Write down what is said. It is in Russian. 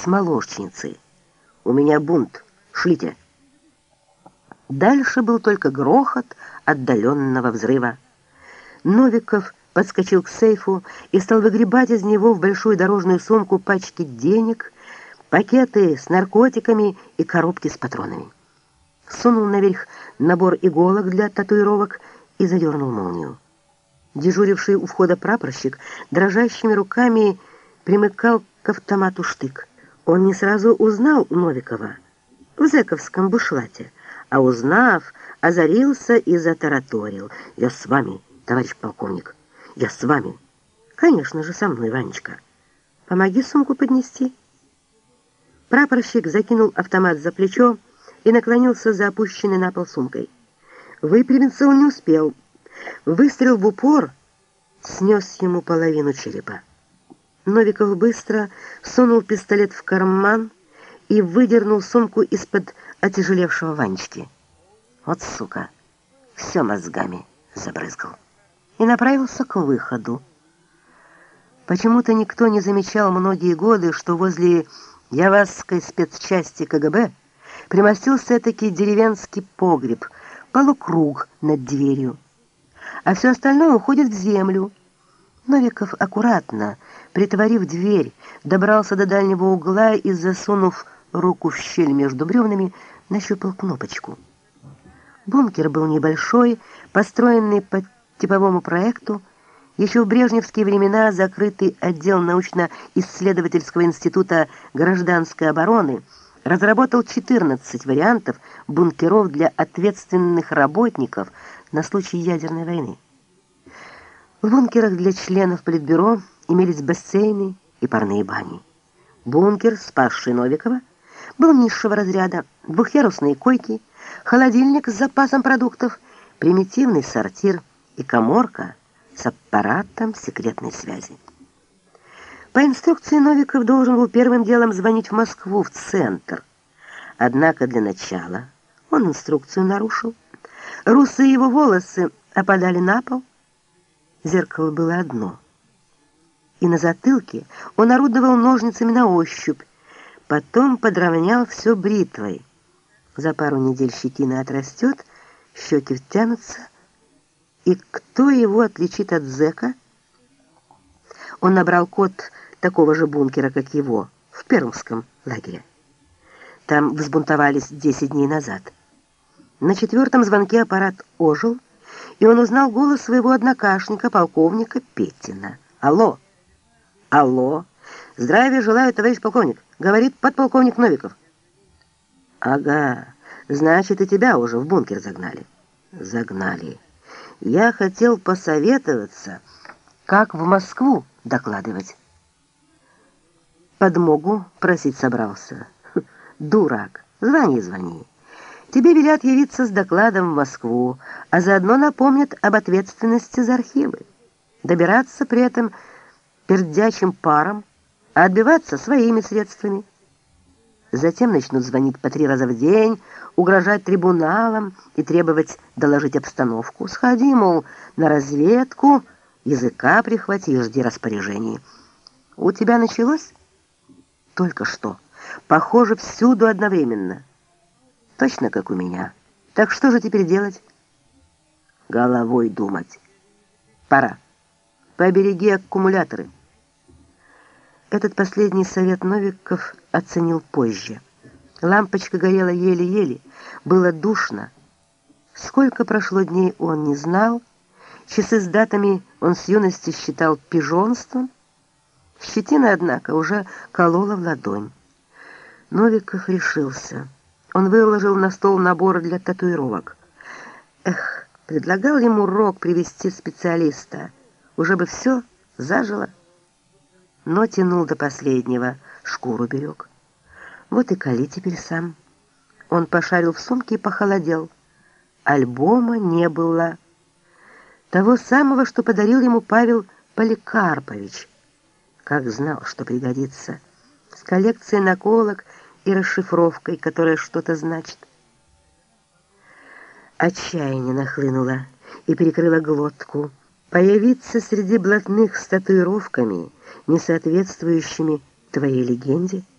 с молочницей. У меня бунт. Шлите. Дальше был только грохот отдаленного взрыва. Новиков подскочил к сейфу и стал выгребать из него в большую дорожную сумку пачки денег, пакеты с наркотиками и коробки с патронами. Сунул наверх набор иголок для татуировок и задернул молнию. Дежуривший у входа прапорщик дрожащими руками примыкал к автомату штык. Он не сразу узнал Новикова в зэковском бушлате, а узнав, озарился и затараторил. «Я с вами, товарищ полковник, я с вами». «Конечно же, со мной, Ванечка. Помоги сумку поднести». Прапорщик закинул автомат за плечо и наклонился за опущенной на пол сумкой. Выпрямиться он не успел. Выстрел в упор снес ему половину черепа. Новиков быстро сунул пистолет в карман и выдернул сумку из-под отяжелевшего Ванечки. Вот сука, все мозгами забрызгал. И направился к выходу. Почему-то никто не замечал многие годы, что возле Явасской спецчасти КГБ примостился таки деревенский погреб, полукруг над дверью. А все остальное уходит в землю. Новиков аккуратно, притворив дверь, добрался до дальнего угла и, засунув руку в щель между бревнами, нащупал кнопочку. Бункер был небольшой, построенный по типовому проекту, еще в брежневские времена закрытый отдел научно-исследовательского института гражданской обороны разработал 14 вариантов бункеров для ответственных работников на случай ядерной войны. В бункерах для членов Политбюро имелись бассейны и парные бани. Бункер, спасший Новикова, был низшего разряда, двухъярусные койки, холодильник с запасом продуктов, примитивный сортир и коморка с аппаратом секретной связи. По инструкции Новиков должен был первым делом звонить в Москву, в центр. Однако для начала он инструкцию нарушил. Русые его волосы опадали на пол. Зеркало было одно. И на затылке он орудовал ножницами на ощупь, потом подровнял все бритвой. За пару недель щетина отрастет, щеки втянутся, и кто его отличит от зэка? Он набрал код такого же бункера, как его, в Пермском лагере. Там взбунтовались 10 дней назад. На четвертом звонке аппарат ожил, и он узнал голос своего однокашника, полковника Петина. «Алло! Алло! Здравия желаю, товарищ полковник!» Говорит подполковник Новиков. «Ага, значит, и тебя уже в бункер загнали». «Загнали. Я хотел посоветоваться, как в Москву докладывать». Подмогу просить собрался. Дурак, звони, звони. Тебе велят явиться с докладом в Москву, а заодно напомнят об ответственности за архивы. Добираться при этом пердячим паром, а отбиваться своими средствами. Затем начнут звонить по три раза в день, угрожать трибуналам и требовать доложить обстановку. Сходи, мол, на разведку, языка прихвати и жди распоряжений. У тебя началось? Только что. Похоже, всюду одновременно. Точно как у меня. Так что же теперь делать? Головой думать. Пора. Побереги аккумуляторы. Этот последний совет Новиков оценил позже. Лампочка горела еле-еле, было душно. Сколько прошло дней он не знал, часы с датами он с юности считал пижонством, Щетина, однако, уже колола в ладонь. Новиков решился. Он выложил на стол набор для татуировок. Эх, предлагал ему Рок привести специалиста. Уже бы все зажило. Но тянул до последнего, шкуру берег. Вот и кали теперь сам. Он пошарил в сумке и похолодел. Альбома не было. Того самого, что подарил ему Павел Поликарпович — как знал, что пригодится. С коллекцией наколок и расшифровкой, которая что-то значит. Отчаяние нахлынуло и перекрыло глотку. Появиться среди блатных с татуировками, не соответствующими твоей легенде —